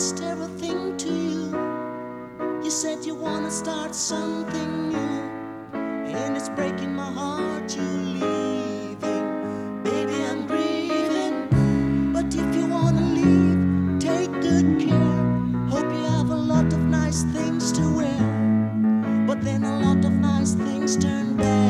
lost everything to you. You said you wanna start something new, and it's breaking my heart you leaving. Baby, I'm grieving, but if you wanna leave, take good care. Hope you have a lot of nice things to wear, but then a lot of nice things turn bad.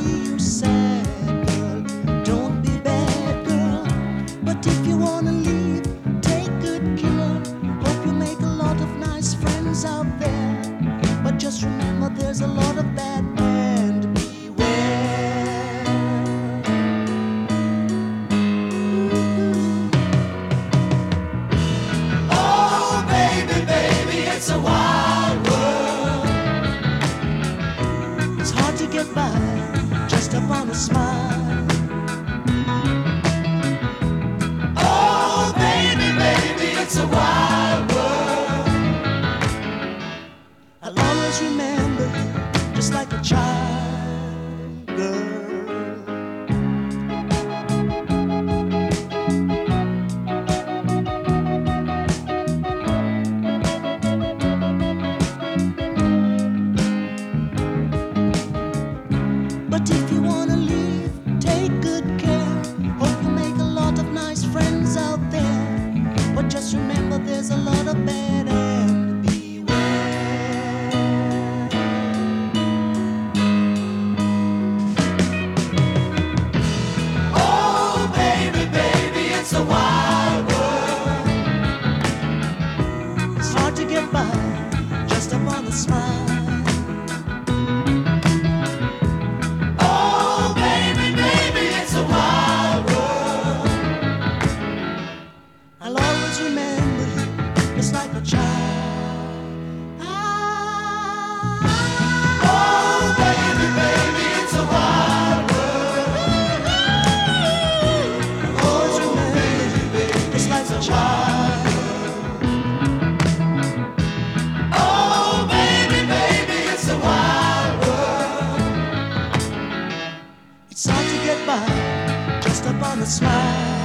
get just upon a smile. Oh, baby, baby, it's a wild world. I'll always remember, you, just like a child. smile. It's hard to get by just upon a smile.